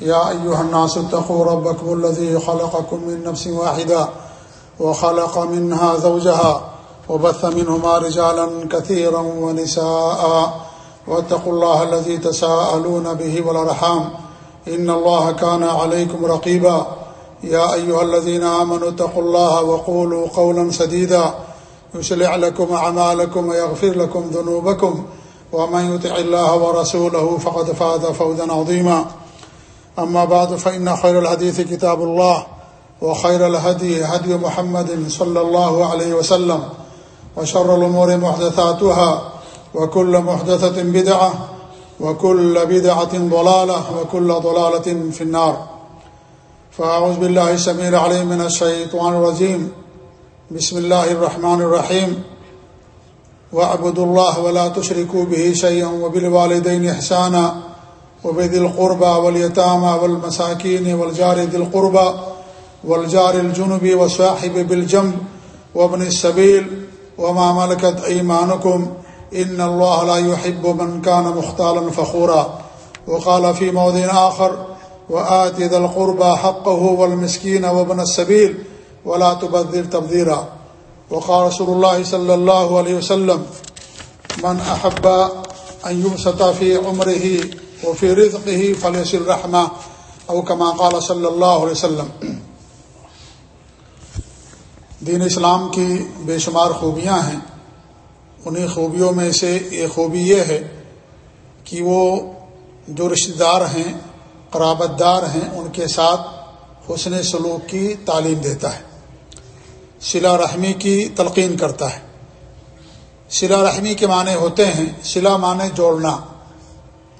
يا أيها الناس اتقوا ربكم الذي خلقكم من نفس واحدة وخلق منها زوجها وبث منهما رجالا كثيرا ونساء واتقوا الله الذي تساءلون به والرحام إن الله كان عليكم رقيبا يا أيها الذين آمنوا اتقوا الله وقولوا قولا سديدا يسلع لكم أعمالكم ويغفر لكم ذنوبكم ومن يطع الله ورسوله فقد فاز فوزا عظيما أما بعد، فإن خير الحديث كتاب الله، وخير الهدي هدي محمد صلى الله عليه وسلم، وشر الأمور محدثاتها، وكل محدثة بدعة، وكل بدعة ضلالة، وكل ضلالة في النار. فأعوذ بالله السمير عليه من الشيطان الرجيم. بسم الله الرحمن الرحيم. واعبدوا الله ولا تشركوا به شيئا وبالوالدين إحسانا. وبذي القربى واليتامى والمساكين والجار ذي القربى والجار الجنب والصاحب بالجنب وابن السبيل وما ملكت أيمانكم إن الله لا يحب من كان مختالا فخورا وقال في موضع آخر وآت ذا القربى حقه والمسكين وابن السبيل ولا تبذر تبذيرا وقال رسول الله صلى الله عليه وسلم من أحب أن يبسط في عمره وفي رزقه فليصل رحمه او كما قال صلی اللہ علیہ وسلم. دین اسلام کی بے شمار خوبیاں ہیں۔ انہیں خوبیوں میں سے ایک خوبی یہ ہے کہ وہ جو رشتہ دار ہیں، قرابت دار ہیں، ان کے ساتھ حسن سلوک کی تعلیم دیتا ہے۔ سلا رحمی کی تلقین کرتا ہے۔ سلا رحمی کے معنی ہوتے ہیں، سلا معنی جوڑنا۔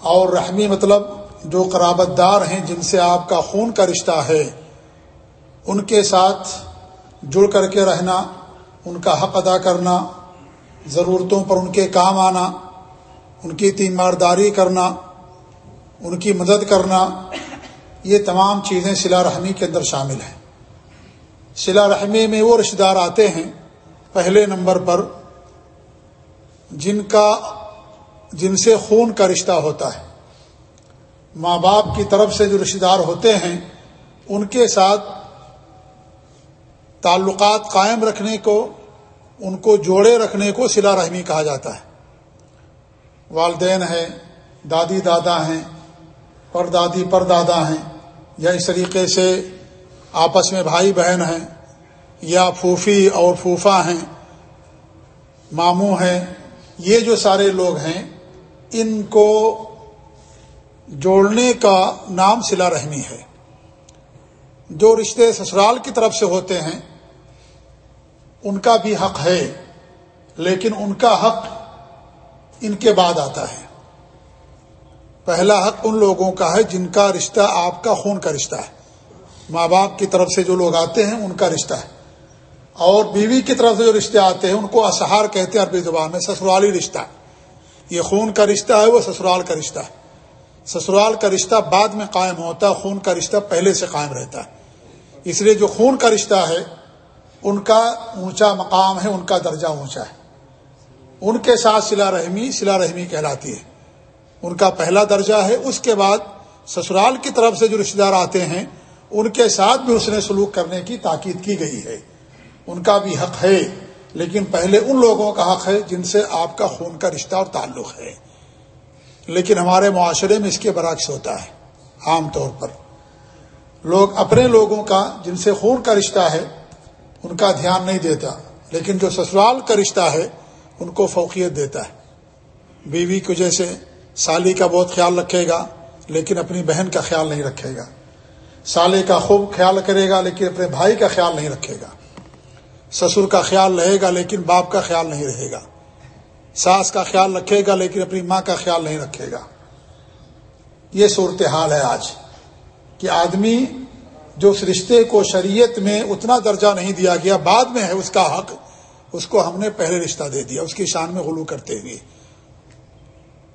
اور رحمی مطلب جو قرابت دار ہیں جن سے آپ کا خون کا رشتہ ہے، ان کے ساتھ جڑ کر کے رہنا، ان کا حق ادا کرنا، ضرورتوں پر ان کے کام آنا، ان کی تیمارداری کرنا، ان کی مدد کرنا، یہ تمام چیزیں سلا رحمی کے اندر شامل ہیں۔ سلا رحمی میں وہ رشتہ دار آتے ہیں، پہلے نمبر پر، جن کا جن سے خون کا رشتہ ہوتا ہے۔ ماں باپ کی طرف سے جو رشتہ دار ہوتے ہیں، ان کے ساتھ تعلقات قائم رکھنے کو، ان کو جوڑے رکھنے کو سلا رحمی کہا جاتا ہے۔ والدین ہیں، دادی دادا ہیں پر دادی پر دادا ہیں، یا اس طریقے سے آپس میں بھائی بہن ہیں، یا پھوفی اور پھوفا ہیں، ماموں ہیں، یہ جو سارے لوگ ہیں ان کو جوڑنے کا نام سلا رحمی ہے۔ جو رشتے سسرال کی طرف سے ہوتے ہیں، ان کا بھی حق ہے، لیکن ان کا حق ان کے بعد آتا ہے۔ پہلا حق ان لوگوں کا ہے جن کا رشتہ آپ کا خون کا رشتہ ہے۔ ماں باپ کی طرف سے جو لوگ آتے ہیں، ان کا رشتہ ہے۔ اور بیوی کی طرف سے جو رشتے آتے ہیں، ان کو اسہار کہتے ہیں، عربی زبان میں سسرالی رشتہ۔ ہے یہ خون کا رشتہ ہے، وہ سسرال کا رشتہ ہے۔ سسرال کا رشتہ بعد میں قائم ہوتا ہے، خون کا رشتہ پہلے سے قائم رہتا ہے۔ اس لیے جو خون کا رشتہ ہے، ان کا اونچا مقام ہے، ان کا درجہ اونچا ہے۔ ان کے ساتھ سلا رحمی سلا رحمی کہلاتی ہے۔ ان کا پہلا درجہ ہے، اس کے بعد سسرال کی طرف سے جو رشتہ دار آتے ہیں، ان کے ساتھ بھی اس نے سلوک کرنے کی تاکید کی گئی ہے۔ ان کا بھی حق ہے۔ لیکن پہلے ان لوگوں کا حق ہے جن سے آپ کا خون کا رشتہ اور تعلق ہے۔ لیکن ہمارے معاشرے میں اس کے برعکس ہوتا ہے، عام طور پر۔ لوگ اپنے لوگوں کا، جن سے خون کا رشتہ ہے، ان کا دھیان نہیں دیتا، لیکن جو سسرال کا رشتہ ہے، ان کو فوقیت دیتا ہے۔ بیوی کو جیسے سالی کا بہت خیال رکھے گا، لیکن اپنی بہن کا خیال نہیں رکھے گا۔ سالے کا خوب خیال کرے گا، لیکن اپنے بھائی کا خیال نہیں رکھے گا۔ سسر کا خیال رہے گا لیکن باپ کا خیال نہیں رہے گا۔ ساس کا خیال رکھے گا لیکن اپنی ماں کا خیال نہیں رکھے گا۔ یہ صورتحال ہے آج کہ آدمی جو اس رشتے کو شریعت میں اتنا درجہ نہیں دیا گیا، بعد میں ہے اس کا حق، اس کو ہم نے پہلے رشتہ دے دیا، اس کی شان میں غلو کرتے ہوئے۔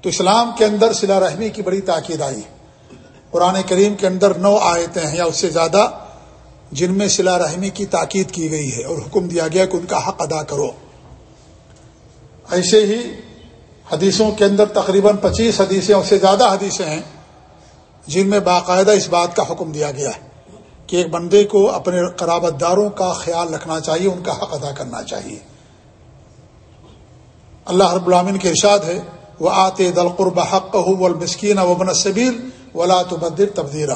تو اسلام کے اندر سلا رحمی کی بڑی تاکید آئی۔ قرآن کریم کے اندر نو آیتیں ہیں یا اس سے زیادہ۔ جن میں سلا رحمی کی تاکید کی گئی ہے اور حکم دیا گیا کہ ان کا حق ادا کرو۔ ایسے ہی حدیثوں کے اندر تقریباً پچیس حدیثیں اس سے زیادہ حدیثیں ہیں جن میں باقاعدہ اس بات کا حکم دیا گیا ہے کہ ایک بندے کو اپنے قرابت داروں کا خیال رکھنا چاہیے، ان کا حق ادا کرنا چاہیے۔ اللہ رب العامن کے ارشاد ہے وہ آتے دل قرب حق مسکین و بنصبیل ولا تبدر تبدیرا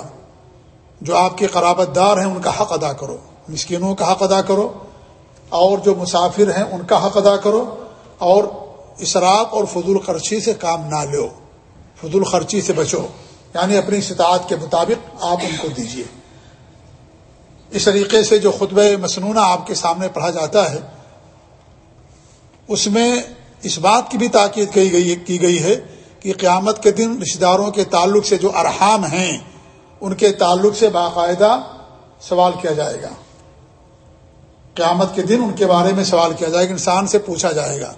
جو آپ کے قرابت دار ہیں، ان کا حق ادا کرو۔ مسکینوں کا حق ادا کرو۔ اور جو مسافر ہیں، ان کا حق ادا کرو۔ اور اسراف اور فضول خرچی سے کام نہ لو۔ فضول خرچی سے بچو۔ یعنی اپنی استطاعت کے مطابق آپ ان کو دیجیے اس طریقے سے جو خطبہ مصنوعہ آپ کے سامنے پڑھا جاتا ہے، اس میں اس بات کی بھی تاکید کی گئی کی گئی ہے کہ قیامت کے دن رشتے داروں کے تعلق سے جو ارحام ہیں ان کے تعلق سے باقاعدہ سوال کیا جائے گا۔ قیامت کے دن ان کے بارے میں سوال کیا جائے گا، انسان سے پوچھا جائے گا۔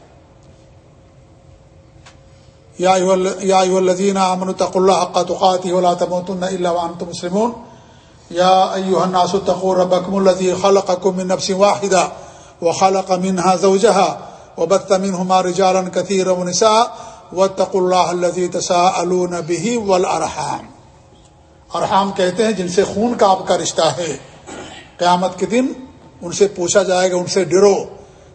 یا الذین امن تق اللہ حق تقاتی ولا تموتن الا وانتم مسلمون۔ یا ایوہ الناس اتقوا ربکم الذی خلقکم من نفس واحدہ وخلق منها زوجها وبث منهما رجالا كثيرا ونساء واتقوا الله الذي تساءلون به والارحام۔ ارحام کہتے ہیں جن سے خون کا آپ کا رشتہ ہے، قیامت کے دن ان سے پوچھا جائے گا، ان سے ڈرو،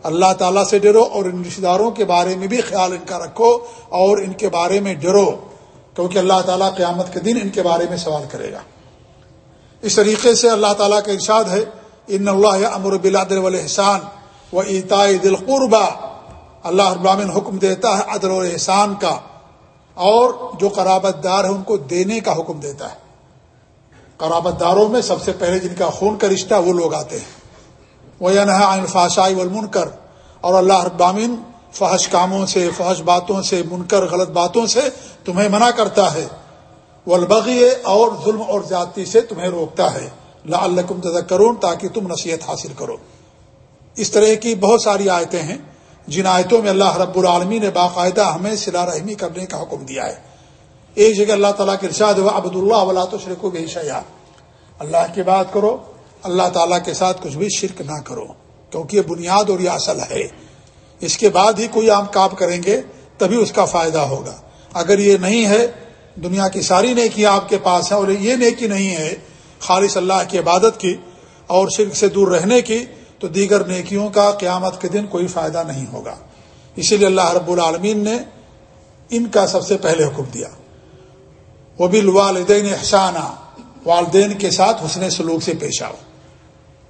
اللہ تعالیٰ سے ڈرو اور ان رشتہ داروں کے بارے میں بھی خیال ان کا رکھو اور ان کے بارے میں ڈرو، کیونکہ اللہ تعالیٰ قیامت کے دن ان کے بارے میں سوال کرے گا۔ اس طریقے سے اللہ تعالیٰ کا ارشاد ہے، ان اللہ امر بلادر والحسان و عطا دل قربا اللہ ابامن حکم دیتا ہے عدل و احسان کا، اور جو قرابت دار ہے ان کو دینے کا حکم دیتا ہے۔ قرابت داروں میں سب سے پہلے جن کا خون کا رشتہ وہ لوگ آتے ہیں۔ وہ عین فاشائی والمن کر اور اللہ ابامن فحش کاموں سے، فحش باتوں سے، منکر، غلط باتوں سے تمہیں منع کرتا ہے۔ والبغی اور ظلم اور زیادتی سے تمہیں روکتا ہے۔ لا اللہ کرون تاکہ تم نصیحت حاصل کرو۔ اس طرح کی بہت ساری آیتیں ہیں۔ جن آیتوں میں اللہ رب العالمی نے باقاعدہ ہمیں سلا رحمی کرنے کا حکم دیا ہے۔ ایک جگہ اللہ تعالیٰ کے ارشاد ہوا عبد اللہ ولا تو شرک و بے شیا اللہ کی بات کرو، اللہ تعالیٰ کے ساتھ کچھ بھی شرک نہ کرو، کیونکہ یہ بنیاد اور یہ اصل ہے۔ اس کے بعد ہی کوئی عام کام کریں گے، تبھی اس کا فائدہ ہوگا۔ اگر یہ نہیں ہے، دنیا کی ساری نیکیاں آپ کے پاس ہیں اور یہ نیکی نہیں ہے، خالص اللہ کی عبادت کی اور شرک سے دور رہنے کی، تو دیگر نیکیوں کا قیامت کے دن کوئی فائدہ نہیں ہوگا۔ اسی لیے اللہ رب العالمین نے ان کا سب سے پہلے حکم دیا۔ وہ بھی والدین احسانہ والدین کے ساتھ حسن سلوک سے پیش آؤ۔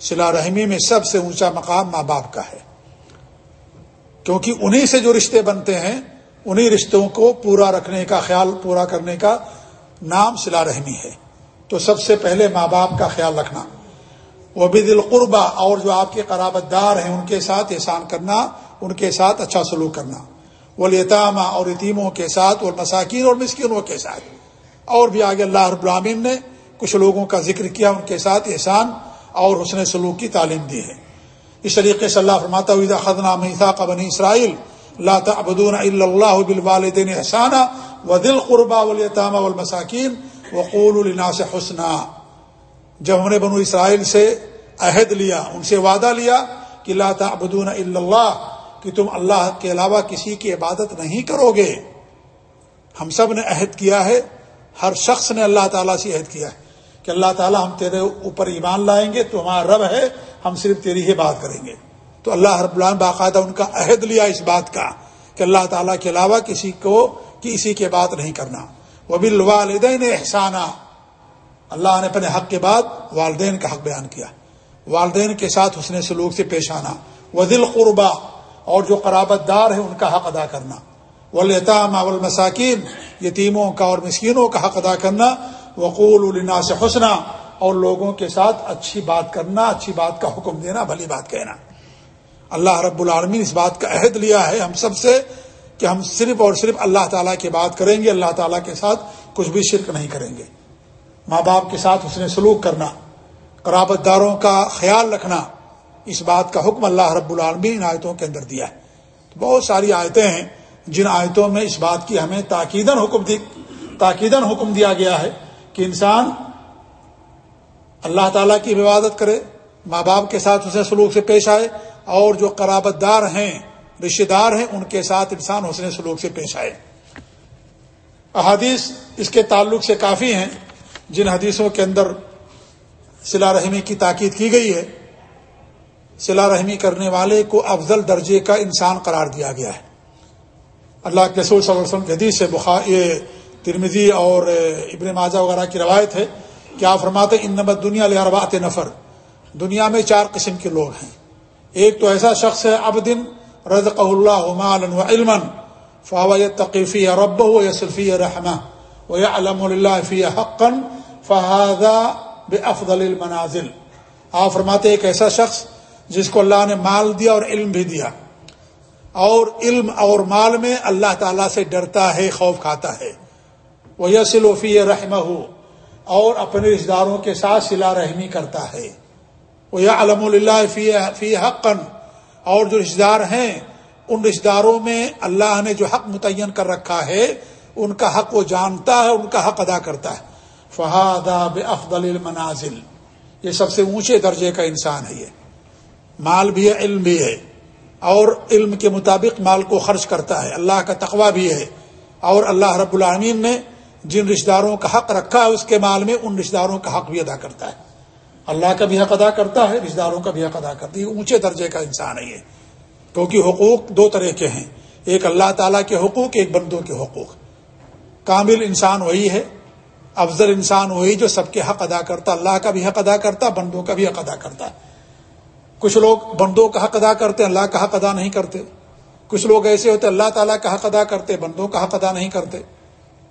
سلا رحمی میں سب سے اونچا مقام ماں باپ کا ہے۔ کیونکہ انہی سے جو رشتے بنتے ہیں، انہی رشتوں کو پورا رکھنے کا خیال، پورا کرنے کا نام سلا رحمی ہے۔ تو سب سے پہلے ماں باپ کا خیال رکھنا۔ وہ بھی دل قربا اور جو آپ کے قرابت دار ہیں، ان کے ساتھ احسان کرنا، ان کے ساتھ اچھا سلوک کرنا۔ وہ لیتامہ اور یتیموں کے ساتھ اور مساکین اور مسکینوں کے ساتھ۔ اور بھی آگے اللہ رب العامن نے کچھ لوگوں کا ذکر کیا، ان کے ساتھ احسان اور حسن سلوک کی تعلیم دی ہے۔ اس طریقے سے اللہ فرماتا ہوئی خدنہ میسا کا بنی اسرائیل لا تعبدون الا اللہ بالوالدین احسانا ودل قربا والیتامى والمساکین وقول للناس حسنا جب ہم نے بنو اسرائیل سے عہد لیا، ان سے وعدہ لیا کہ لا تعبدون الا اللہ کہ تم اللہ کے علاوہ کسی کی عبادت نہیں کرو گے۔ ہم سب نے عہد کیا ہے ہر شخص نے اللہ تعالیٰ سے عہد کیا ہے کہ اللہ تعالیٰ ہم تیرے اوپر ایمان لائیں گے، تو ہمارا رب ہے، ہم صرف تیری ہی بات کریں گے۔ تو اللہ رب العالمین باقاعدہ ان کا عہد لیا اس بات کا کہ اللہ تعالیٰ کے علاوہ کسی کو کسی کے بات نہیں کرنا۔ وہ بال والدین احسانہ اللہ نے اپنے حق کے بعد والدین کا حق بیان کیا۔ والدین کے ساتھ حسن سلوک سے پیش آنا۔ وہ دل قربا اور جو قرابت دار ہے، ان کا حق ادا کرنا۔ ولطام والمساکین، یتیموں کا اور مسکینوں کا حق ادا کرنا وقول النا سے حسنا، اور لوگوں کے ساتھ اچھی بات کرنا، اچھی بات کا حکم دینا، بھلی بات کہنا۔ اللہ رب العالمین اس بات کا عہد لیا ہے ہم سب سے کہ ہم صرف اور صرف اللہ تعالیٰ کی بات کریں گے، اللہ تعالیٰ کے ساتھ کچھ بھی شرک نہیں کریں گے۔ ماں باپ کے ساتھ اس نے سلوک کرنا، قرابت داروں کا خیال رکھنا، اس بات کا حکم اللہ رب العالمین ان آیتوں کے اندر دیا ہے۔ بہت ساری آیتیں ہیں جن آیتوں میں اس بات کی ہمیں تاکیدن حکم دی تاکیدن حکم دیا گیا ہے کہ انسان اللہ تعالیٰ کی عبادت کرے، ماں باپ کے ساتھ اسے سلوک سے پیش آئے، اور جو قرابت دار ہیں رشتے دار ہیں، ان کے ساتھ انسان حسن سلوک سے پیش آئے۔ احادیث اس کے تعلق سے کافی ہیں، جن حدیثوں کے اندر سلا رحمی کی تاکید کی گئی ہے۔ سلا رحمی کرنے والے کو افضل درجے کا انسان قرار دیا گیا ہے۔ اللہ کے رسول صلی اللہ علیہ وسلم کے حدیث سے بخار یہ ترمزی اور ابن ماجہ وغیرہ کی روایت ہے کہ آپ فرماتے ان نمبر دنیا لربات نفر۔ دنیا میں چار قسم کے لوگ ہیں۔ ایک تو ایسا شخص ہے اب دن رض اللہ و علم فاو تقیفی رب و یسلفی رحمہ و یا علم اللہ فی حقن فہذا بے افضل المنازل۔ آپ فرماتے ایک ایسا شخص جس کو اللہ نے مال دیا اور علم بھی دیا۔ اور علم اور مال میں اللہ تعالیٰ سے ڈرتا ہے، خوف کھاتا ہے۔ وہ یسل وفی رحمہ اور اپنے رشتے داروں کے ساتھ سلا رحمی کرتا ہے۔ وہ یا علم اللہ فی فی حقن اور جو رشتے دار ہیں، ان رشتے داروں میں اللہ نے جو حق متعین کر رکھا ہے، ان کا حق وہ جانتا ہے، ان کا حق ادا کرتا ہے۔ فہادا بے افضل المنازل۔ یہ سب سے اونچے درجے کا انسان ہے یہ۔ مال بھی ہے، علم بھی ہے۔ اور علم کے مطابق مال کو خرچ کرتا ہے۔ اللہ کا تقوی بھی ہے۔ اور اللہ رب العالمین نے جن رشتہ داروں کا حق رکھا ہے، اس کے مال میں ان رشتہ داروں کا حق بھی ادا کرتا ہے۔ اللہ کا بھی حق ادا کرتا ہے رشتہ داروں کا بھی حق ادا کرتا ہے۔ اونچے درجے کا انسان ہے یہ۔ کیونکہ حقوق دو طرح کے ہیں۔ ایک اللہ تعالیٰ کے حقوق، ایک بندوں کے حقوق۔ کامل انسان وہی ہے، افضل انسان وہی جو سب کے حق ادا کرتا، اللہ کا بھی حق ادا کرتا، بندوں کا بھی حق ادا کرتا۔ ہے کچھ لوگ بندوں کا حق ادا کرتے اللہ کا حق ادا نہیں کرتے۔ کچھ لوگ ایسے ہوتے اللہ تعالیٰ کا حق ادا کرتے، بندوں کا حق ادا نہیں کرتے۔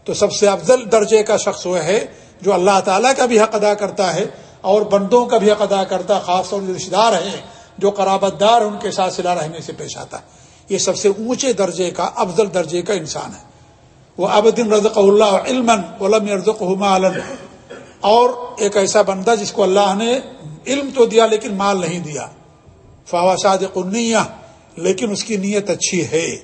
تو سب سے افضل درجے کا شخص وہ ہے جو اللہ تعالیٰ کا بھی حق ادا کرتا ہے اور بندوں کا بھی حق ادا کرتا ہے خاص طور رشتے دار ہیں، جو قرابت دار ان کے ساتھ سلا رہنے سے پیش آتا۔ ہے یہ سب سے اونچے درجے کا، افضل درجے کا انسان ہے۔ وہ ابدن رزق اللہ علم علم رزق اور ایک ایسا بندہ جس کو اللہ نے علم تو دیا لیکن مال نہیں دیا۔ فوا شاد قنیا لیکن اس کی نیت اچھی ہے۔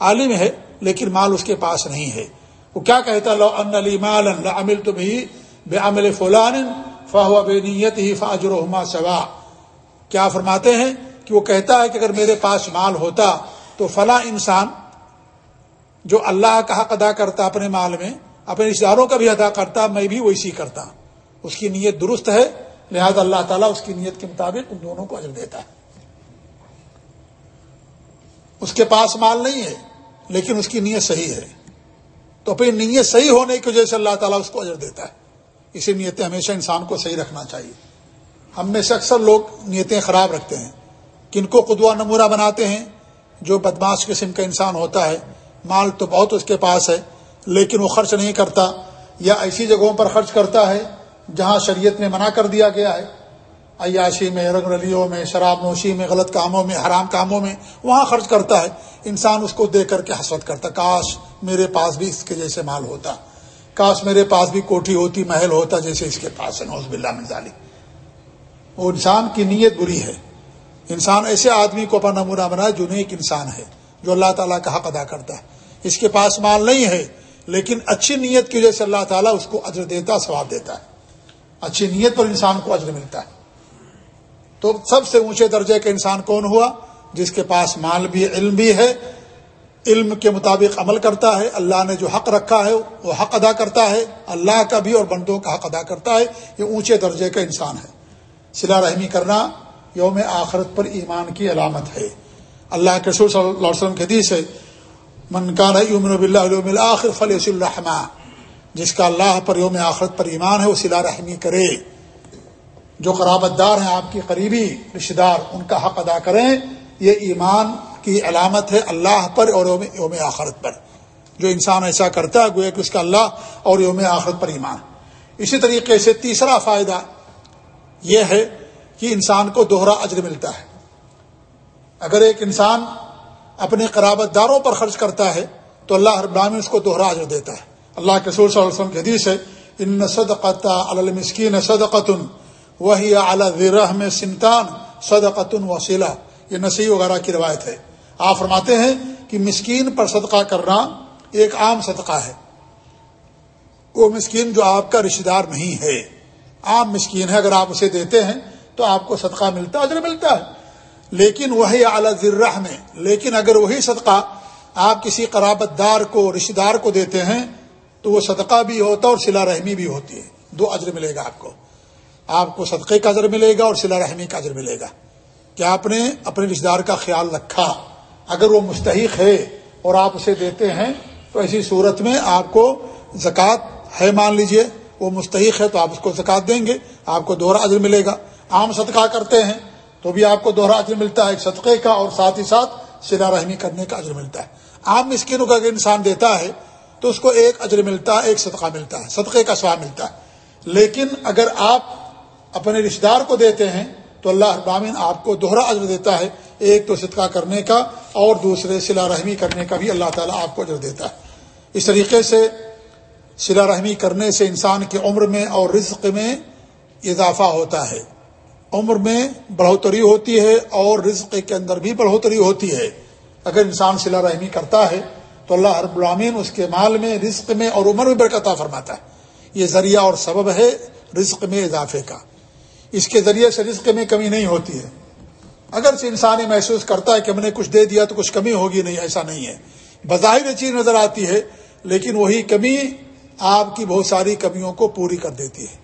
عالم ہے، لیکن مال اس کے پاس نہیں ہے۔ وہ کیا کہتا لو ان علی مال عمل تو بھی بے عمل فلان فاہ بے نیت ہی فاجر سوا۔ کیا فرماتے ہیں کہ وہ کہتا ہے کہ اگر میرے پاس مال ہوتا تو فلاں انسان جو اللہ کا حق ادا کرتا اپنے مال میں، اپنے رشتے داروں کا بھی ادا کرتا، میں بھی ویسی کرتا۔ اس کی نیت درست ہے، لہذا اللہ تعالیٰ اس کی نیت کے مطابق ان دونوں کو اجر دیتا ہے۔ اس کے پاس مال نہیں ہے، لیکن اس کی نیت صحیح ہے۔ تو اپنی نیت صحیح ہونے کی وجہ سے اللہ تعالیٰ اس کو اجر دیتا ہے۔ اسی نیتیں ہمیشہ انسان کو صحیح رکھنا چاہیے۔ ہم میں سے اکثر لوگ نیتیں خراب رکھتے ہیں۔ کن کو قدوہ نمورہ بناتے ہیں، جو بدماش قسم کا انسان ہوتا ہے۔ مال تو بہت اس کے پاس ہے، لیکن وہ خرچ نہیں کرتا، یا ایسی جگہوں پر خرچ کرتا ہے جہاں شریعت میں منع کر دیا گیا ہے۔ عیاشی میں، رنگ رلیوں میں، شراب نوشی میں، غلط کاموں میں، حرام کاموں میں، وہاں خرچ کرتا ہے۔ انسان اس کو دے کر کے حسرت کرتا کاش میرے پاس بھی اس کے جیسے مال ہوتا۔ کاش میرے پاس بھی کوٹھی ہوتی، محل ہوتا جیسے اس کے پاس ہے۔ نوز بلّہ مزالی وہ انسان کی نیت بری ہے۔ انسان ایسے آدمی کو اپنا نمونہ بنا جو نیک انسان ہے، جو اللہ تعالیٰ کا حق ادا کرتا ہے۔ اس کے پاس مال نہیں ہے، لیکن اچھی نیت کی وجہ سے اللہ تعالیٰ اس کو اجر دیتا، ثواب دیتا ہے۔ اچھی نیت پر انسان کو اجر ملتا ہے۔ تو سب سے اونچے درجے کا انسان کون ہوا؟ جس کے پاس مال بھی علم بھی ہے، علم کے مطابق عمل کرتا ہے، اللہ نے جو حق رکھا ہے وہ حق ادا کرتا ہے، اللہ کا بھی اور بندوں کا حق ادا کرتا ہے، یہ اونچے درجے کا انسان ہے۔ سلا رحمی کرنا یوم آخرت پر ایمان کی علامت ہے۔ اللہ کے رسول صلی اللہ علیہ وسلم کے حدیث ہے منکان یومن بلّہ آخر فلیس الرحمٰ جس کا اللہ پر یوم آخرت پر ایمان ہے، وہ سلا رحمی کرے۔ جو قرابت دار ہیں آپ کی قریبی رشتے دار ان کا حق ادا کریں۔ یہ ایمان کی علامت ہے اللہ پر اور یوم آخرت پر۔ جو انسان ایسا کرتا ہے، گویا کہ اس کا اللہ اور یوم آخرت پر ایمان۔ اسی طریقے سے تیسرا فائدہ یہ ہے کہ انسان کو دوہرا اجر ملتا ہے۔ اگر ایک انسان اپنے قرابت داروں پر خرچ کرتا ہے، تو اللہ ابراہمی اس کو دوہرا اجر دیتا ہے۔ اللہ کے سور صلی اللہ علیہ وسلم کی حدیث ہے، ان صدقتا المسکین صدقتن وہی اعلی ذرہ میں سنتان، صدقتن وسیلہ یہ نسی وغیرہ کی روایت ہے۔ آپ فرماتے ہیں کہ مسکین پر صدقہ کرنا ایک عام صدقہ ہے۔ وہ مسکین جو آپ کا رشتے دار نہیں ہے۔ عام مسکین ہے، اگر آپ اسے دیتے ہیں تو آپ کو صدقہ ملتا، اجر ملتا ہے۔ لیکن وہی اعلی ذرہ میں، لیکن اگر وہی صدقہ آپ کسی قرابت دار کو رشتے دار کو دیتے ہیں تو وہ صدقہ بھی ہوتا اور سلا رحمی بھی ہوتی ہے۔ دو اجر ملے گا آپ کو۔ آپ کو صدقے کا اجر ملے گا اور سلا رحمی کا اجر ملے گا۔ کہ آپ نے اپنے رشتے دار کا خیال رکھا؟ اگر وہ مستحق ہے اور آپ اسے دیتے ہیں، تو ایسی صورت میں آپ کو زکوٰۃ ہے، مان لیجیے، وہ مستحق ہے تو آپ اس کو زکات دیں گے، آپ کو دوہرا عزر ملے گا۔ عام صدقہ کرتے ہیں تو بھی آپ کو دوہرا عزر ملتا ہے، ایک صدقے کا اور ساتھ ہی ساتھ سلا رحمی کرنے کا عزر ملتا ہے۔ عام مسکینوں کا اگر انسان دیتا ہے، تو اس کو ایک عجر ملتا ہے ایک صدقہ ملتا ہے، صدقے کا سواب ملتا ہے۔ لیکن اگر آپ اپنے رشتے دار کو دیتے ہیں، تو اللہ ابامین آپ کو دوہرا عجر دیتا ہے، ایک تو صدقہ کرنے کا اور دوسرے سلا رحمی کرنے کا بھی اللہ تعالیٰ آپ کو عجر دیتا ہے۔ اس طریقے سے سلا رحمی کرنے سے انسان کی عمر میں اور رزق میں اضافہ ہوتا ہے۔ عمر میں بڑھوتری ہوتی ہے اور رزق کے اندر بھی بڑھوتری ہوتی ہے۔ اگر انسان سلا رحمی کرتا ہے، تو اللہ رب العامین اس کے مال میں، رزق میں اور عمر میں برکتہ فرماتا ہے۔ یہ ذریعہ اور سبب ہے رزق میں اضافے کا۔ اس کے ذریعے سے رزق میں کمی نہیں ہوتی ہے۔ اگر سے انسان یہ محسوس کرتا ہے کہ ہم نے کچھ دے دیا تو کچھ کمی ہوگی، نہیں، ایسا نہیں ہے۔ بظاہر چیز نظر آتی ہے، لیکن وہی کمی آپ کی بہت ساری کمیوں کو پوری کر دیتی ہے۔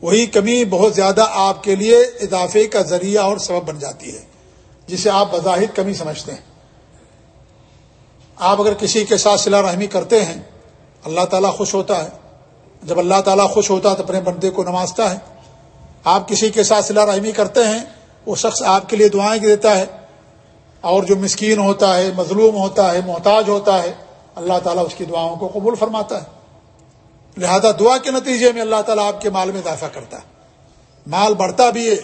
وہی کمی بہت زیادہ آپ کے لیے اضافے کا ذریعہ اور سبب بن جاتی ہے، جسے آپ بظاہر کمی سمجھتے ہیں۔ آپ اگر کسی کے ساتھ صلاح رحمی کرتے ہیں، اللہ تعالیٰ خوش ہوتا ہے۔ جب اللہ تعالیٰ خوش ہوتا ہے تو اپنے بندے کو نوازتا ہے۔ آپ کسی کے ساتھ صلاح رحمی کرتے ہیں، وہ شخص آپ کے لیے دعائیں دیتا ہے۔ اور جو مسکین ہوتا ہے، مظلوم ہوتا ہے، محتاج ہوتا ہے، اللہ تعالیٰ اس کی دعاؤں کو قبول فرماتا ہے۔ لہذا دعا کے نتیجے میں اللہ تعالیٰ آپ کے مال میں اضافہ کرتا ہے۔ مال بڑھتا بھی ہے،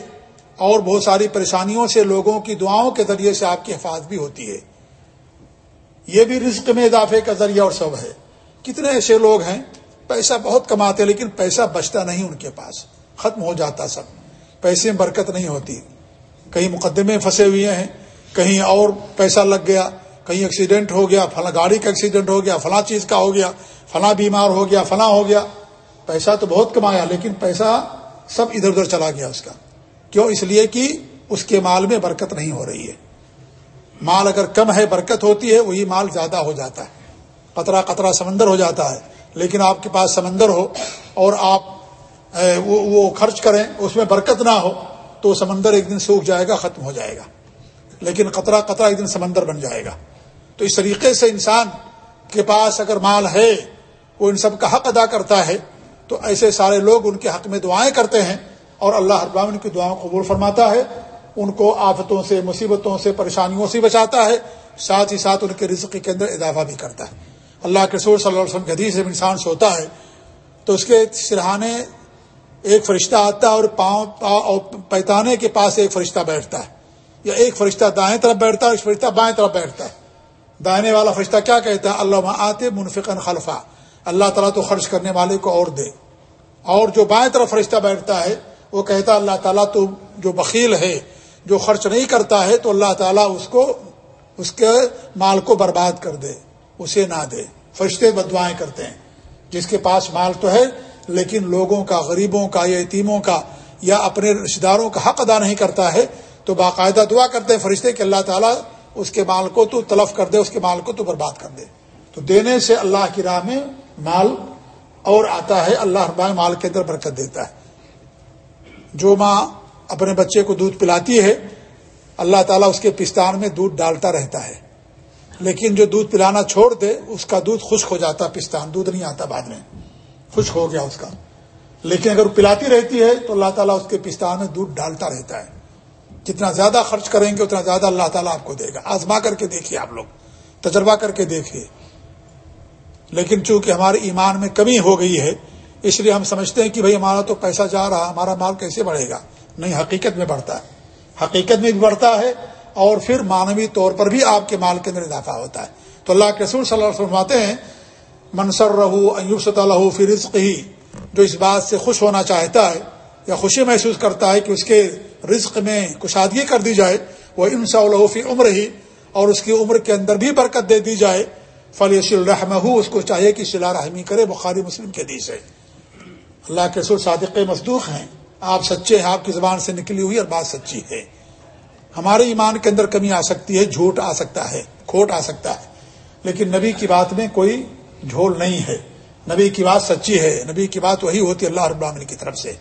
اور بہت ساری پریشانیوں سے لوگوں کی دعاؤں کے ذریعے سے آپ کی حفاظت بھی ہوتی ہے۔ یہ بھی رزق میں اضافے کا ذریعہ اور سب ہے۔ کتنے ایسے لوگ ہیں، پیسہ بہت کماتے لیکن پیسہ بچتا نہیں ان کے پاس۔ ختم ہو جاتا سب۔ پیسے میں برکت نہیں ہوتی۔ کہیں مقدمے پھنسے ہوئے ہیں، کہیں اور پیسہ لگ گیا، کہیں ایکسیڈنٹ ہو گیا، فلاں گاڑی کا ایکسیڈنٹ ہو گیا، فلاں چیز کا ہو گیا، فلاں بیمار ہو گیا، فلاں ہو گیا۔ پیسہ تو بہت کمایا، لیکن پیسہ سب ادھر ادھر چلا گیا اس کا۔ کیوں؟ اس لیے کہ اس کے مال میں برکت نہیں ہو رہی ہے۔ مال اگر کم ہے، برکت ہوتی ہے، وہی مال زیادہ ہو جاتا ہے۔ قطرہ قطرہ سمندر ہو جاتا ہے، لیکن آپ کے پاس سمندر ہو اور آپ وہ خرچ کریں، اس میں برکت نہ ہو، تو سمندر ایک دن سوکھ جائے گا، ختم ہو جائے گا۔ لیکن قطرہ قطرہ ایک دن سمندر بن جائے گا۔ تو اس طریقے سے انسان کے پاس اگر مال ہے، وہ ان سب کا حق ادا کرتا ہے، تو ایسے سارے لوگ ان کے حق میں دعائیں کرتے ہیں، اور اللہ ابام ان کی دعاؤں قبول فرماتا ہے۔ ان کو آفتوں سے، مصیبتوں سے، پریشانیوں سے بچاتا ہے، ساتھ ہی ساتھ ان کے رزق کے اندر اضافہ بھی کرتا ہے۔ اللہ کے رسول صلی اللہ علیہ وسلم کے حدیث جب انسان سوتا ہے، تو اس کے سرہانے ایک فرشتہ آتا ہے اور پاؤں پیتانے کے پاس ایک فرشتہ بیٹھتا ہے۔ یا ایک فرشتہ دائیں طرف بیٹھتا ہے ایک فرشتہ بائیں طرف بیٹھتا ہے۔ دائنے والا فرشتہ کیا کہتا ہے؟ اللہ آتے منفقن خلفا۔ اللہ تعالیٰ تو خرچ کرنے والے کو اور دے۔ اور جو بائیں طرف فرشتہ بیٹھتا ہے، وہ کہتا ہے، اللہ تعالیٰ تو جو بخیل ہے، جو خرچ نہیں کرتا ہے، تو اللہ تعالیٰ اس کو اس کے مال کو برباد کر دے، اسے نہ دے۔ فرشتے بدوائیں کرتے ہیں۔ جس کے پاس مال تو ہے لیکن لوگوں کا، غریبوں کا یا یتیموں کا یا اپنے رشتے داروں کا حق ادا نہیں کرتا ہے، تو باقاعدہ دعا کرتے ہیں فرشتے کہ اللہ تعالیٰ اس کے مال کو تو تلف کر دے، اس کے مال کو تو برباد کر دے۔ تو دینے سے اللہ کی راہ میں مال اور آتا ہے، اللہ رب مال کے اندر برکت دیتا ہے۔ جو ماں اپنے بچے کو دودھ پلاتی ہے، اللہ تعالیٰ اس کے پستان میں دودھ ڈالتا رہتا ہے۔ لیکن جو دودھ پلانا چھوڑ دے، اس کا دودھ خشک ہو جاتا، پستان دودھ نہیں آتا بعد میں۔ خشک ہو گیا اس کا۔ لیکن اگر پلاتی رہتی ہے تو اللہ تعالیٰ اس کے پستان میں دودھ ڈالتا رہتا ہے۔ جتنا زیادہ خرچ کریں گے، اتنا زیادہ اللہ تعالیٰ آپ کو دے گا۔ آزما کر کے دیکھیے آپ لوگ، تجربہ کر کے دیکھیے۔ لیکن چونکہ ہمارے ایمان میں کمی ہو گئی ہے، اس لیے ہم سمجھتے ہیں کہ بھائی ہمارا تو پیسہ جا رہا، ہمارا مال کیسے بڑھے گا؟ نہیں، حقیقت میں بڑھتا ہے۔ حقیقت میں بھی بڑھتا ہے اور پھر مانوی طور پر بھی آپ کے مال کے اندر اضافہ ہوتا ہے۔ تو اللہ کے رسول صلی اللہ علیہ فرماتے ہیں منصر رہو ایوب صلی اللہ رزق ہی جو اس بات سے خوش ہونا چاہتا ہے یا خوشی محسوس کرتا ہے کہ اس کے رزق میں کشادگی کر دی جائے، وہ انصا الحفی عمر ہی اور اس کی عمر کے اندر بھی برکت دے دی جائے۔ فلیش الرحم ہو اس کو چاہیے کہ شلا رحمی کرے، بخاری مسلم کے حدیث ہے۔ اللہ کے سر صادق مصدوق ہیں۔ آپ سچے ہیں، آپ کی زبان سے نکلی ہوئی اور بات سچی ہے۔ ہمارے ایمان کے اندر کمی آ سکتی ہے، جھوٹ آ سکتا ہے، کھوٹ آ سکتا ہے۔ لیکن نبی کی بات میں کوئی جھول نہیں ہے۔ نبی کی بات سچی ہے۔ نبی کی بات وہی ہوتی ہے اللہ رب العالمین کی طرف سے۔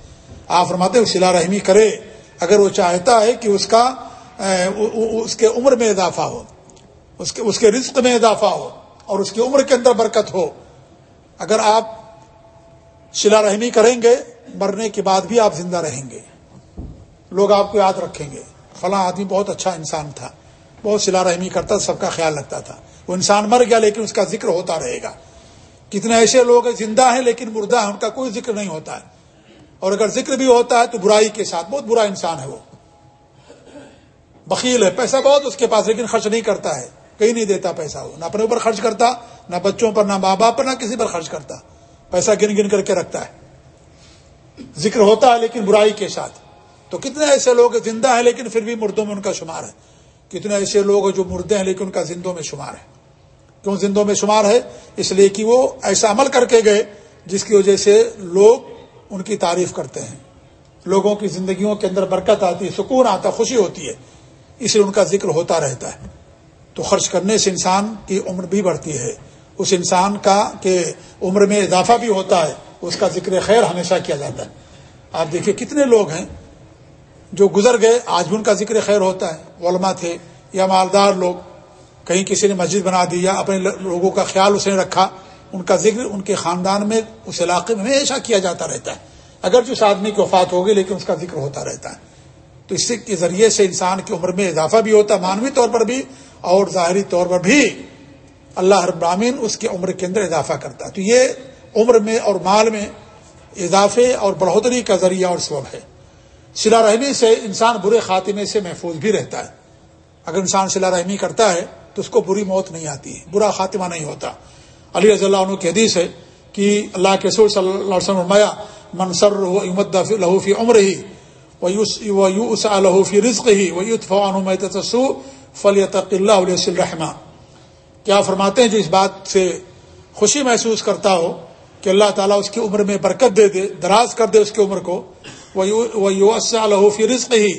آپ فرماتے سلا رحمی کرے۔ اگر وہ چاہتا ہے کہ اس کا اس کے عمر میں اضافہ ہو، اس کے اس کے رزق میں اضافہ ہو اور اس کی عمر کے اندر برکت ہو۔ اگر آپ شلا رحمی کریں گے، مرنے کے بعد بھی آپ زندہ رہیں گے۔ لوگ آپ کو یاد رکھیں گے۔ فلاں آدمی بہت اچھا انسان تھا۔ بہت سلا رحمی کرتا، سب کا خیال رکھتا تھا۔ وہ انسان مر گیا، لیکن اس کا ذکر ہوتا رہے گا۔ کتنے ایسے لوگ زندہ ہیں لیکن مردہ ہیں، ان کا کوئی ذکر نہیں ہوتا ہے۔ اور اگر ذکر بھی ہوتا ہے تو برائی کے ساتھ، بہت برا انسان ہے وہ۔ بکیل ہے، پیسہ بہت اس کے پاس، لیکن خرچ نہیں کرتا ہے۔ کہیں نہیں دیتا پیسہ وہ، نہ اپنے اوپر خرچ کرتا، نہ بچوں پر، نہ ماں باپ پر، نہ کسی پر خرچ کرتا۔ پیسہ گن گن کر کے رکھتا ہے۔ ذکر ہوتا ہے لیکن برائی کے ساتھ۔ تو کتنے ایسے لوگ زندہ ہیں لیکن پھر بھی مردوں میں ان کا شمار ہے۔ کتنے ایسے لوگ جو مردے ہیں لیکن ان کا زندوں میں شمار ہے۔ کیوں زندوں میں شمار ہے؟ اس لیے کہ وہ ایسا عمل کر کے گئے جس کی وجہ سے لوگ ان کی تعریف کرتے ہیں۔ لوگوں کی زندگیوں کے اندر برکت آتی ہے، سکون آتا خوشی ہوتی ہے، اس لیے ان کا ذکر ہوتا رہتا ہے۔ تو خرچ کرنے سے انسان کی عمر بھی بڑھتی ہے۔ اس انسان کا کہ عمر میں اضافہ بھی ہوتا ہے، اس کا ذکر خیر ہمیشہ کیا جاتا ہے۔ آپ دیکھیے کتنے لوگ ہیں جو گزر گئے، آج بھی ان کا ذکر خیر ہوتا ہے۔ علماء تھے یا مالدار لوگ کہیں کسی نے مسجد بنا دی یا اپنے لوگوں کا خیال اس نے رکھا، ان کا ذکر ان کے خاندان میں، اس علاقے میں ہمیشہ کیا جاتا رہتا ہے۔ اگر جس آدمی کی وفات ہوگی، لیکن اس کا ذکر ہوتا رہتا ہے۔ تو اس کے ذریعے سے انسان کی عمر میں اضافہ بھی ہوتا ہے مانوی طور پر بھی، اور ظاہری طور پر بھی اللہ ہر اس کی عمر کے اندر اضافہ کرتا ہے۔ تو یہ عمر میں اور مال میں اضافے اور بڑھوتری کا ذریعہ اور سبب ہے۔ سلا رحمی سے انسان برے خاتمے سے محفوظ بھی رہتا ہے۔ اگر انسان سلا رحمی کرتا ہے تو اس کو بری موت نہیں آتی، برا خاتمہ نہیں ہوتا۔ علی رضی اللہ عنہ کی حدیث ہے کہ اللہ کے سور صلی اللہ علیہ وسلم منصر امد لہوفی عمر ہی لہوفی رزق ہی وہ تسو فلیط اللہ علیہ الرحمٰ کیا فرماتے ہیں جو اس بات سے خوشی محسوس کرتا ہو کہ اللہ تعالیٰ اس کی عمر میں برکت دے دے، دراز کر دے اس کی عمر کو وہ یو لہوفی رزق ہی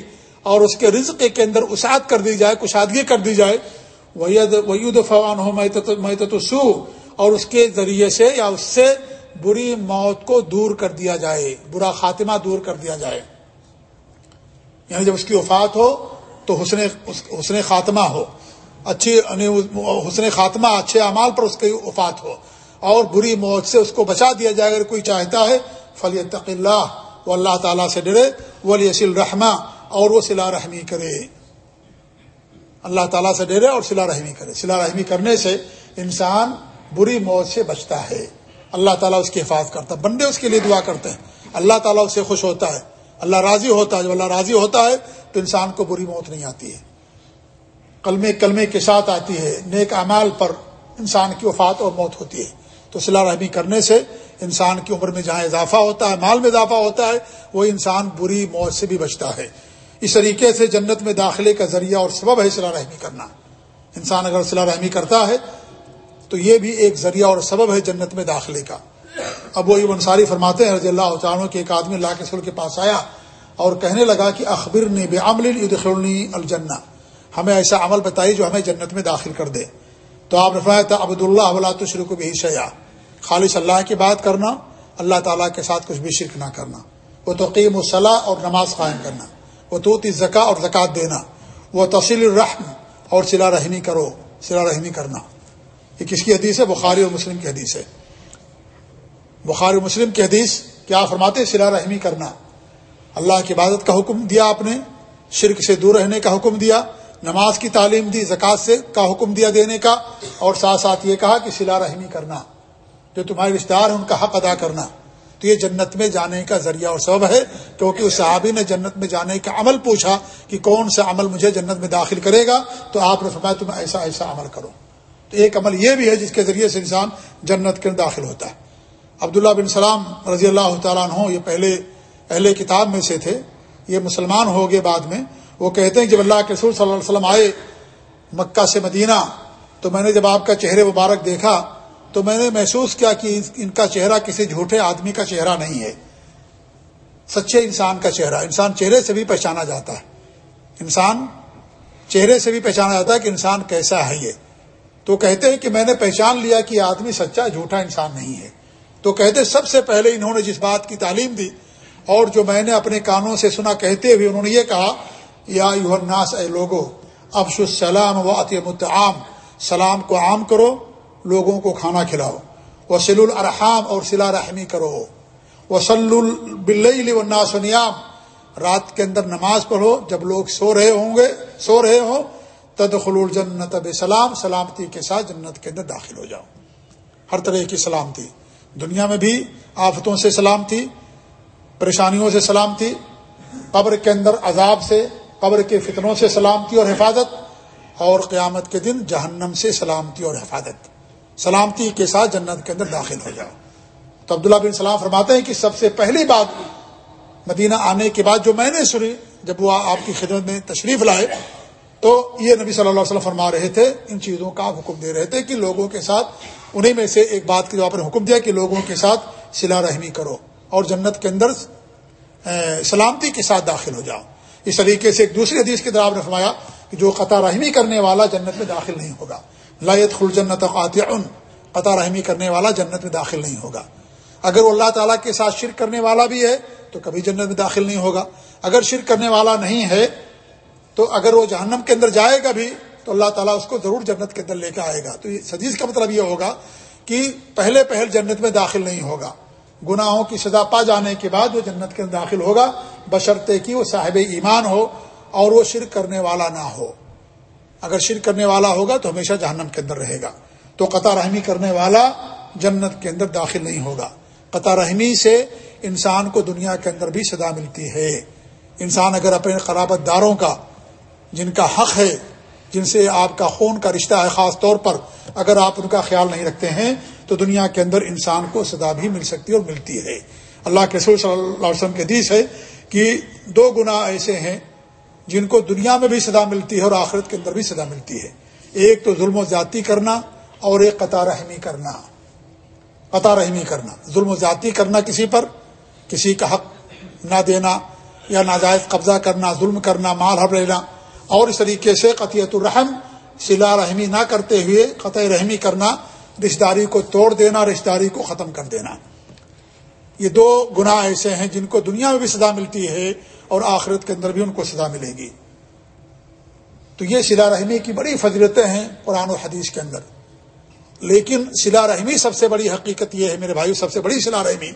اور اس کے رزق کے اندر اسعت کر دی جائے، کشادگی کر دی جائے وید فوان ہو میں سو اور اس کے ذریعے سے یا اس سے بری موت کو دور کر دیا جائے، برا خاتمہ دور کر دیا جائے۔ یعنی جب اس کی وفات ہو تو حسن حسن خاتمہ ہو۔ اچھی یعنی حسن خاتمہ اچھے اعمال پر اس کی وفات ہو۔ اور بری موت سے اس کو بچا دیا جائے۔ اگر کوئی چاہتا ہے فلی اللہ وہ اللہ تعالیٰ سے ڈرے۔ وہ علی رحمہ اور وہ صلاح رحمی کرے۔ اللہ تعالیٰ سے ڈرے اور سلا رحمی کرے۔ سلا رحمی کرنے سے انسان بری موت سے بچتا ہے۔ اللہ تعالیٰ اس کی حفاظت کرتا ہے۔ بندے اس کے لیے دعا کرتے ہیں۔ اللہ تعالیٰ اس سے خوش ہوتا ہے۔ اللہ راضی ہوتا ہے۔ جب اللہ راضی ہوتا ہے تو انسان کو بری موت نہیں آتی ہے۔ کلمے کلمے کے ساتھ آتی ہے۔ نیک اعمال پر انسان کی وفات اور موت ہوتی ہے۔ تو صلاح رحمی کرنے سے انسان کی عمر میں جہاں اضافہ ہوتا ہے، مال میں اضافہ ہوتا ہے، وہ انسان بری موت سے بھی بچتا ہے۔ اس طریقے سے جنت میں داخلے کا ذریعہ اور سبب ہے صلاح رحمی کرنا۔ انسان اگر صلاح رحمی کرتا ہے، تو یہ بھی ایک ذریعہ اور سبب ہے جنت میں داخلے کا۔ اب وہ یہ انصاری فرماتے ہیں، رضی اللہ عنہ کے ایک آدمی اللہ کے سل کے پاس آیا اور کہنے لگا کہ اخبر نے بے عمل الجنا ہمیں ایسا عمل بتائی جو ہمیں جنت میں داخل کر دے۔ تو آپ نے فرمایا تھا عبد اللہ تشرک کو بھی شیا خالص اللہ کی بات کرنا، اللہ تعالیٰ کے ساتھ کچھ بھی شرک نہ کرنا۔ وہ توقیم و صلاح اور نماز قائم کرنا۔ وہ توتی زکا اور زکوٰۃ دینا۔ وہ تفصیل الرحم اور سلا رحمی کرو سلا رحمی کرنا۔ یہ کس کی حدیث ہے؟ بخاری اور مسلم کی حدیث ہے۔ بخاری اور مسلم کی حدیث کیا فرماتے سلا رحمی کرنا۔ اللہ کی عبادت کا حکم دیا آپ نے، شرک سے دور رہنے کا حکم دیا، نماز کی تعلیم دی زکوٰۃ سے کا حکم دیا دینے کا، اور ساتھ ساتھ یہ کہا کہ سلا رحمی کرنا۔ جو تمہارے رشتے دار ہیں، ان کا حق ادا کرنا۔ تو یہ جنت میں جانے کا ذریعہ اور سبب ہے کیونکہ اس صحابی نے جنت میں جانے کا عمل پوچھا کہ کون سا عمل مجھے جنت میں داخل کرے گا، تو آپ نے فرمایا تم ایسا ایسا عمل کرو۔ تو ایک عمل یہ بھی ہے جس کے ذریعے سے انسان جنت کے داخل ہوتا ہے۔ عبداللہ بن سلام رضی اللہ تعالیٰ عنہ یہ پہلے اہل کتاب میں سے تھے۔ یہ مسلمان ہو گئے بعد میں۔ وہ کہتے ہیں جب اللہ کے رسول صلی اللہ علیہ وسلم آئے مکہ سے مدینہ، تو میں نے جب آپ کا چہرے مبارک دیکھا تو میں نے محسوس کیا کہ ان کا چہرہ کسی جھوٹے آدمی کا چہرہ نہیں ہے۔ سچے انسان کا چہرہ، انسان چہرے سے بھی پہچانا جاتا ہے۔ انسان چہرے سے بھی پہچانا جاتا ہے کہ انسان کیسا ہے یہ۔ تو کہتے ہیں کہ میں نے پہچان لیا کہ یہ آدمی سچا جھوٹا انسان نہیں ہے۔ تو کہتے سب سے پہلے انہوں نے جس بات کی تعلیم دی اور جو میں نے اپنے کانوں سے سنا کہتے ہوئے انہوں نے یہ کہا، یا الناس، اے لوگو ابش السلام و عطیمت عام سلام کو عام کرو لوگوں کو کھانا کھلاؤ۔ وسل الرحام اور سلا رحمی کرو۔ وسل البل و نیام رات کے اندر نماز پڑھو۔ جب لوگ سو رہے ہوں گے، سو رہے ہوں تدخل الجنت اب سلام سلامتی کے ساتھ جنت کے اندر داخل ہو جاؤ۔ ہر طرح کی سلامتی۔ دنیا میں بھی آفتوں سے سلامتی، پریشانیوں سے سلامتی، قبر کے اندر عذاب سے، قبر کے فتنوں سے سلامتی اور حفاظت، اور قیامت کے دن جہنم سے سلامتی اور حفاظت۔ سلامتی کے ساتھ جنت کے اندر داخل ہو جاؤ۔ تو عبداللہ بن سلام فرماتے ہیں کہ سب سے پہلی بات، مدینہ آنے کے بعد جو میں نے سنی، جب وہ آپ کی خدمت میں تشریف لائے، تو یہ نبی صلی اللہ علیہ وسلم فرما رہے تھے، ان چیزوں کا حکم دے رہے تھے کہ لوگوں کے ساتھ انہیں میں سے ایک بات کی جو آپ نے حکم دیا کہ لوگوں کے ساتھ سلا رحمی کرو اور جنت کے اندر سلامتی کے ساتھ داخل ہو جاؤ۔ اس طریقے سے ایک دوسری حدیث کے دراب نے فرمایا کہ جو قطع رحمی کرنے والا جنت میں داخل نہیں ہوگا۔ لایت خل جنت قاطع. قطع رحمی کرنے والا جنت میں داخل نہیں ہوگا. اگر وہ اللہ تعالیٰ کے ساتھ شرک کرنے والا بھی ہے تو کبھی جنت میں داخل نہیں ہوگا. اگر شرک کرنے والا نہیں ہے تو اگر وہ جہنم کے اندر جائے گا بھی تو اللہ تعالیٰ اس کو ضرور جنت کے اندر لے کے آئے گا. تو یہ حدیث کا مطلب یہ ہوگا کہ پہلے پہل جنت میں داخل نہیں ہوگا. گناہوں کی سزا پا جانے کے بعد وہ جنت کے اندر داخل ہوگا. بشرطے کی وہ صاحب ایمان ہو اور وہ شرک کرنے والا نہ ہو. اگر شرک کرنے والا ہوگا تو ہمیشہ جہنم کے اندر رہے گا۔ تو قطع رحمی کرنے والا جنت کے اندر داخل نہیں ہوگا۔ قطع رحمی سے انسان کو دنیا کے اندر بھی سزا ملتی ہے۔ انسان اگر اپنے قرابت داروں کا، جن کا حق ہے، جن سے آپ کا خون کا رشتہ ہے خاص طور پر، اگر آپ ان کا خیال نہیں رکھتے ہیں، تو دنیا کے اندر انسان کو سزا بھی مل سکتی اور ملتی ہے۔ اللہ کے رسول صلی اللہ علیہ وسلم کے حدیث ہے کہ دو گناہ ایسے ہیں جن کو دنیا میں بھی سزا ملتی ہے اور آخرت کے اندر بھی سزا ملتی ہے۔ ایک تو ظلم و زیادتی کرنا اور ایک قطع رحمی کرنا۔ قطع رحمی کرنا۔ ظلم و زیادتی کرنا کسی پر، کسی کا حق نہ دینا یا ناجائز قبضہ کرنا، ظلم کرنا، مال ہر لینا۔ اور اس طریقے سے قطعیت الرحم سلا رحمی نہ کرتے ہوئے قطع رحمی کرنا، رشتہ داری کو توڑ دینا، رشتہ داری کو ختم کر دینا۔ یہ دو گناہ ایسے ہیں جن کو دنیا میں بھی سزا ملتی ہے اور آخرت کے اندر بھی ان کو سزا ملے گی۔ تو یہ سلا رحمی کی بڑی فضیلتیں ہیں قرآن و حدیث کے اندر۔ لیکن سلا رحمی سب سے بڑی حقیقت یہ ہے، میرے بھائی سب سے بڑی سلا رحمی۔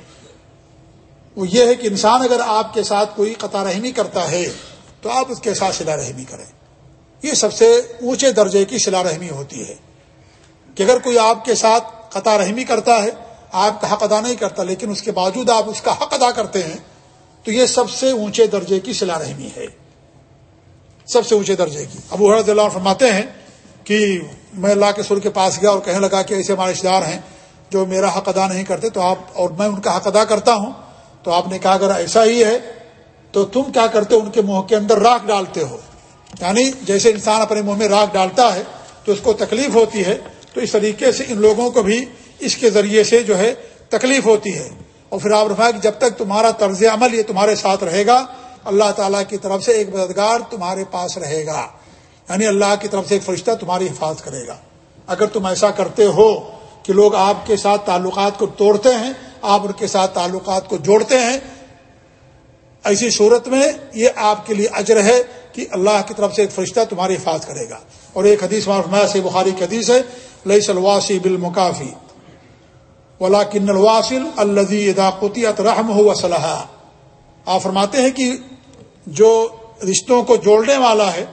وہ یہ ہے کہ انسان اگر آپ کے ساتھ کوئی قطع رحمی کرتا ہے، تو آپ اس کے ساتھ سلا رحمی کریں۔ یہ سب سے اونچے درجے کی سلا رحمی ہوتی ہے۔ کہ اگر کوئی آپ کے ساتھ قطع رحمی کرتا ہے، آپ کا حق ادا نہیں کرتا، لیکن اس کے باوجود آپ اس کا حق ادا کرتے ہیں تو یہ سب سے اونچے درجے کی سلا رحمی ہے۔ سب سے اونچے درجے کی۔ ابو حرد اللہ فرماتے ہیں کہ میں اللہ کے سر کے پاس گیا اور کہنے لگا کہ ایسے ہمارے رشتے دار ہیں جو میرا حق ادا نہیں کرتے تو آپ اور میں ان کا حق ادا کرتا ہوں۔ تو آپ نے کہا اگر ایسا ہی ہے تو تم کیا کرتے ان کے منہ کے اندر راکھ ڈالتے ہو۔ یعنی جیسے انسان اپنے منہ میں راکھ ڈالتا ہے تو اس کو تکلیف ہوتی ہے تو اس طریقے سے ان لوگوں کو بھی اس کے ذریعے سے جو ہے تکلیف ہوتی ہے۔ اور پھر آپ رفا کہ جب تک تمہارا طرز عمل یہ تمہارے ساتھ رہے گا، اللہ تعالیٰ کی طرف سے ایک مددگار تمہارے پاس رہے گا۔ یعنی اللہ کی طرف سے ایک فرشتہ تمہاری حفاظت کرے گا۔ اگر تم ایسا کرتے ہو کہ لوگ آپ کے ساتھ تعلقات کو توڑتے ہیں، آپ ان کے ساتھ تعلقات کو جوڑتے ہیں، ایسی صورت میں یہ آپ کے لیے اجر ہے کہ اللہ کی طرف سے ایک فرشتہ تمہاری حفاظت کرے گا۔ اور ایک حدیث سے بخاری کی حدیث ہے لئی سلواسی بال مکافی ولا کن الواصل الزی اداقتیت رحم ہو وصلح آپ فرماتے ہیں کہ جو رشتوں کو جوڑنے والا ہے،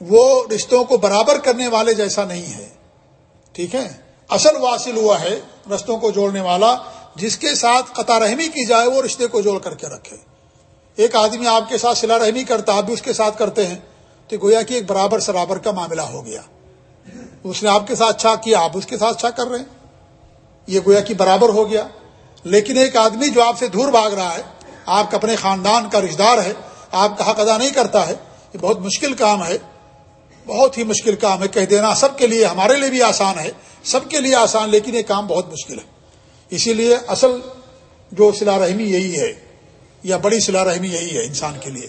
وہ رشتوں کو برابر کرنے والے جیسا نہیں ہے۔ ٹھیک ہے؟ اصل واصل ہوا ہے رشتوں کو جوڑنے والا، جس کے ساتھ قطع رحمی کی جائے، وہ رشتے کو جوڑ کر کے رکھے۔ ایک آدمی آپ کے ساتھ سلا رحمی کرتا، آپ بھی اس کے ساتھ کرتے ہیں، تو گویا کہ ایک برابر سرابر کا معاملہ ہو گیا۔ اس نے آپ کے ساتھ اچھا کیا، آپ اس کے ساتھ اچھا کر رہے ہیں۔ یہ گویا کہ برابر ہو گیا۔ لیکن ایک آدمی جو آپ سے دور بھاگ رہا ہے، آپ کا اپنے خاندان کا رشتہ دار ہے، آپ کا حق ادا نہیں کرتا ہے، یہ بہت مشکل کام ہے۔ بہت ہی مشکل کام ہے۔ کہہ دینا سب کے لیے ہمارے لیے بھی آسان ہے، سب کے لیے آسان، لیکن یہ کام بہت مشکل ہے۔ اسی لیے اصل جو سلا رحمی یہی ہے، یا بڑی سلا رحمی یہی ہے انسان کے لیے،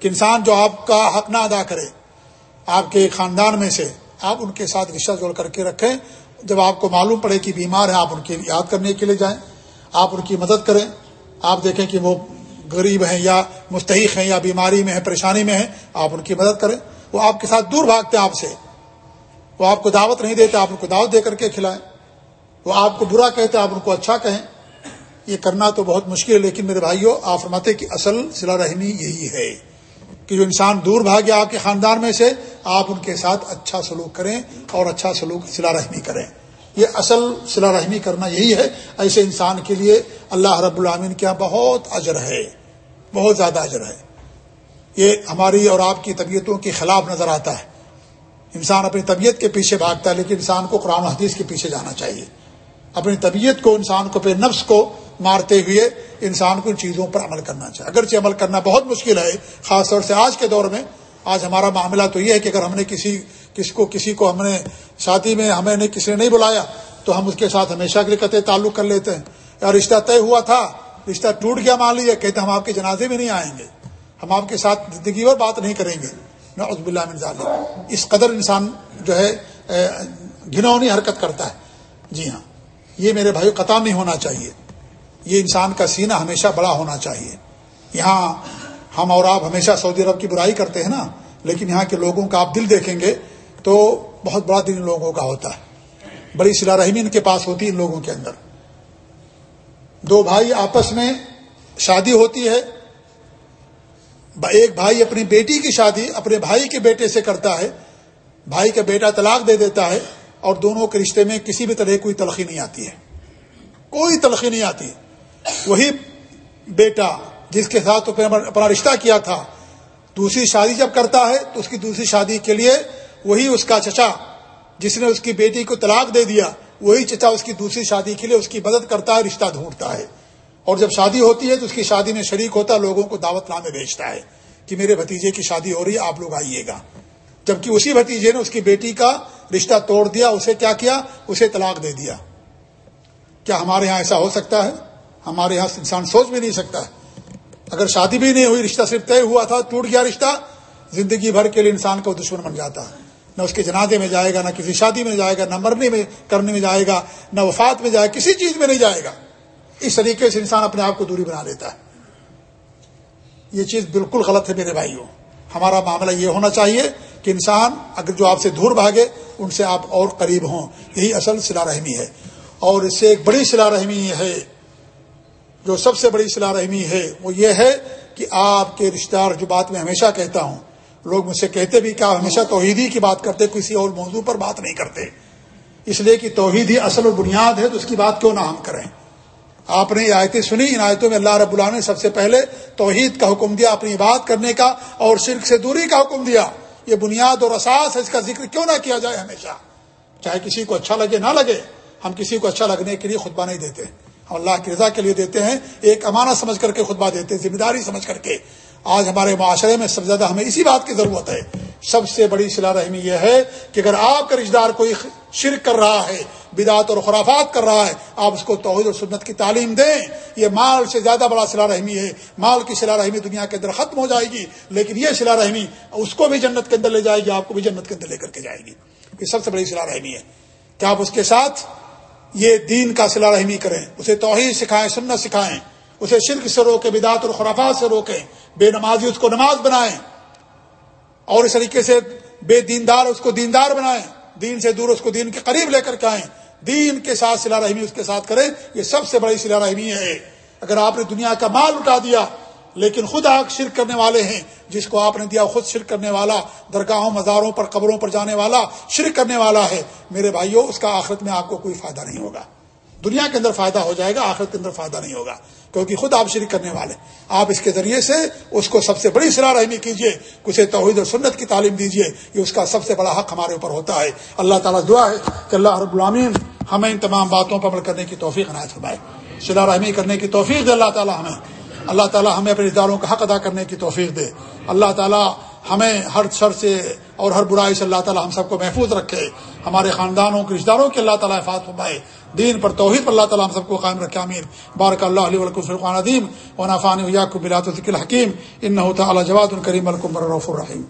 کہ انسان جو آپ کا حق نہ ادا کرے، آپ کے خاندان میں سے آپ ان کے ساتھ رشتہ جوڑ کر کے رکھیں۔ جب آپ کو معلوم پڑے کہ بیمار ہیں، آپ ان کی یاد کرنے کے لیے جائیں، آپ ان کی مدد کریں۔ آپ دیکھیں کہ وہ غریب ہیں یا مستحق ہیں یا بیماری میں ہیں، پریشانی میں ہیں، آپ ان کی مدد کریں۔ وہ آپ کے ساتھ دور بھاگتے ہیں آپ سے۔ وہ آپ کو دعوت نہیں دیتے، آپ ان کو دعوت دے کر کے کھلائیں۔ وہ آپ کو برا کہتے، آپ ان کو اچھا کہیں۔ یہ کرنا تو بہت مشکل ہے، لیکن میرے بھائیوں آپ فرماتے کہ اصل سلا رحمی یہی ہے۔ کہ جو انسان دور بھاگے آپ کے خاندان میں سے، آپ ان کے ساتھ اچھا سلوک کریں اور اچھا سلوک سلا رحمی کریں۔ یہ اصل سلا رحمی کرنا یہی ہے۔ ایسے انسان کے لیے اللہ رب العامین کیا بہت اجر ہے۔ بہت زیادہ اجر ہے۔ یہ ہماری اور آپ کی طبیعتوں کے خلاف نظر آتا ہے۔ انسان اپنی طبیعت کے پیچھے بھاگتا ہے، لیکن انسان کو قرآن و حدیث کے پیچھے جانا چاہیے۔ اپنی طبیعت کو، انسان کو پہ نفس کو مارتے ہوئے انسان کو ان چیزوں پر عمل کرنا چاہیے۔ اگرچہ عمل کرنا بہت مشکل ہے، خاص طور سے آج کے دور میں۔ آج ہمارا معاملہ تو یہ ہے کہ اگر ہم نے کسی، کس کو، کسی کو ہم نے شادی میں ہمیں نے کسی نے نہیں بلایا، تو ہم اس کے ساتھ ہمیشہ کے لیے قطع تعلق کر لیتے ہیں۔ یا رشتہ طے ہوا تھا، رشتہ ٹوٹ گیا مان لیجیے کہتے ہم آپ کے جنازے میں نہیں آئیں گے۔ ہم آپ کے ساتھ زندگی اور بات نہیں کریں گے۔ عزب اللہ ظالم اس قدر انسان جو ہے گھنونی حرکت کرتا ہے۔ جی ہاں یہ میرے بھائی قطع نہیں ہونا چاہیے۔ یہ انسان کا سینہ ہمیشہ بڑا ہونا چاہیے۔ یہاں ہم اور آپ ہمیشہ سعودی عرب کی برائی کرتے ہیں نا، لیکن یہاں کے لوگوں کا آپ دل دیکھیں گے تو بہت بڑا دل ان لوگوں کا ہوتا ہے۔ بڑی سلا رحمی ان کے پاس ہوتی ہے ان لوگوں کے اندر۔ دو بھائی آپس میں شادی ہوتی ہے۔ ایک بھائی اپنی بیٹی کی شادی اپنے بھائی کے بیٹے سے کرتا ہے۔ بھائی کا بیٹا طلاق دے دیتا ہے اور دونوں کے رشتے میں کسی بھی طرح کوئی تلخی نہیں آتی ہے۔ کوئی تلخی نہیں آتی۔ وہی بیٹا جس کے ساتھ اپنا رشتہ کیا تھا، دوسری شادی جب کرتا ہے تو اس کی دوسری شادی کے لیے وہی اس کا چچا، جس نے اس کی بیٹی کو طلاق دے دیا، وہی چچا اس کی دوسری شادی کے لیے اس کی مدد کرتا ہے، رشتہ ڈھونڈتا ہے۔ اور جب شادی ہوتی ہے تو اس کی شادی میں شریک ہوتا ہے، لوگوں کو دعوت نامے بھیجتا ہے کہ میرے بھتیجے کی شادی ہو رہی ہے، آپ لوگ آئیے گا۔ جبکہ اسی بھتیجے نے اس کی بیٹی کا رشتہ توڑ دیا، اسے کیا کیا؟ اسے طلاق دے دیا۔ کیا ہمارے یہاں ایسا ہو سکتا ہے؟ ہمارے یہاں انسان سوچ بھی نہیں سکتا۔ اگر شادی بھی نہیں ہوئی، رشتہ صرف طے ہوا تھا، ٹوٹ گیا رشتہ، زندگی بھر کے لیے انسان کو دشمن بن جاتا۔ ہے نہ اس کے جنازے میں جائے گا، نہ کسی شادی میں جائے گا، نہ مرنے میں، کرنے میں جائے گا، نہ وفات میں جائے گا، کسی چیز میں نہیں جائے گا۔ اس طریقے سے انسان اپنے آپ کو دوری بنا لیتا ہے۔ یہ چیز بالکل غلط ہے میرے بھائیوں۔ ہمارا معاملہ یہ ہونا چاہیے کہ انسان اگر جو آپ سے دور بھاگے، ان سے آپ اور قریب ہوں۔ یہی اصل سلا رحمی ہے۔ اور اس سے ایک بڑی سلا رحمی ہے جو سب سے بڑی سلا رحمی ہے وہ یہ ہے کہ آپ کے رشتہ دار جو بات میں ہمیشہ کہتا ہوں، لوگ مجھ سے کہتے بھی کہ آپ ہمیشہ توحیدی کی بات کرتے، کسی اور موضوع پر بات نہیں کرتے۔ اس لیے کہ توحیدی اصل و بنیاد ہے تو اس کی بات کیوں نہ ہم کریں؟ آپ نے یہ آیتیں سنی، ان آیتوں میں اللہ رب اللہ نے سب سے پہلے توحید کا حکم دیا، اپنی بات کرنے کا اور شرک سے دوری کا حکم دیا۔ یہ بنیاد اور اساس ہے، اس کا ذکر کیوں نہ کیا جائے ہمیشہ؟ چاہے کسی کو اچھا لگے، نہ لگے، ہم کسی کو اچھا لگنے کے لیے خطبہ نہیں دیتے۔ ہم اللہ کی رضا کے لیے دیتے ہیں، ایک امانت سمجھ کر کے خطبہ دیتے ہیں، ذمہ داری سمجھ کر کے۔ آج ہمارے معاشرے میں سب سے زیادہ ہمیں اسی بات کی ضرورت ہے۔ سب سے بڑی صلاح رحمی یہ ہے کہ اگر آپ کا رشتے دار کوئی شرک کر رہا ہے بدعت اور خرافات کر رہا ہے، آپ اس کو توحید اور سنت کی تعلیم دیں۔ یہ مال سے زیادہ بڑا صلاح رحمی ہے۔ مال کی صلاح رحمی دنیا کے اندر ختم ہو جائے گی، لیکن یہ صلاح رحمی اس کو بھی جنت کے اندر لے جائے گی، آپ کو بھی جنت کے اندر لے کر کے جائے گی۔ یہ سب سے بڑی صلاح رحمی ہے۔ کہ آپ اس کے ساتھ یہ دین کا صلاح رحمی کریں، اسے توحید سکھائیں، سنت سکھائیں، اسے شرک سے روکیں، بدعت اور خرافات سے روکیں، بے نمازی اس کو نماز بنائیں، اور اس طریقے سے بے دیندار اس کو دیندار بنائیں، دین سے دور اس کو دین کے قریب لے کر کے آئیں۔ دین کے ساتھ سلا رحمی اس کے ساتھ کریں، یہ سب سے بڑی سلا رحمی ہے۔ اگر آپ نے دنیا کا مال اٹھا دیا لیکن خود آگ شرک کرنے والے ہیں، جس کو آپ نے دیا خود شرک کرنے والا، درگاہوں، مزاروں پر، قبروں پر جانے والا شرک کرنے والا ہے۔ میرے بھائیوں اس کا آخرت میں آپ کو کوئی فائدہ نہیں ہوگا۔ دنیا کے اندر فائدہ ہو جائے گا، آخرت کے اندر فائدہ نہیں ہوگا۔ کیونکہ خود آپ شریک کرنے والے آپ اس کے ذریعے سے اس کو سب سے بڑی سرا رحمی کیجیے اسے توحید اور سنت کی تعلیم دیجیے یہ اس کا سب سے بڑا حق ہمارے اوپر ہوتا ہے۔ اللہ تعالیٰ دعا ہے کہ اللہ رب العامین ہمیں ان تمام باتوں پر عمل کرنے کی توفیق عنایت فرمائے۔ سلا رحمی کرنے کی توفیق دے اللہ تعالیٰ ہمیں۔ اللہ تعالی ہمیں اپنے اداروں کا حق ادا کرنے کی توفیق دے۔ اللہ تعالی ہمیں ہر شر سے اور ہر برائی سے اللہ تعالی ہم سب کو محفوظ رکھے۔ ہمارے خاندانوں کے رشتہ داروں کے اللہ تعالیٰ حفاظ فرمائے۔ دین پر توحید پر اللہ تعالیٰ ہم سب کو قائم رکھے امیر بارک اللہ علیہ ولکم فرقان عدیم و نافان بلات الحکیم۔ ان تعالیٰ جواد الکریم الکمر رف الرحیم۔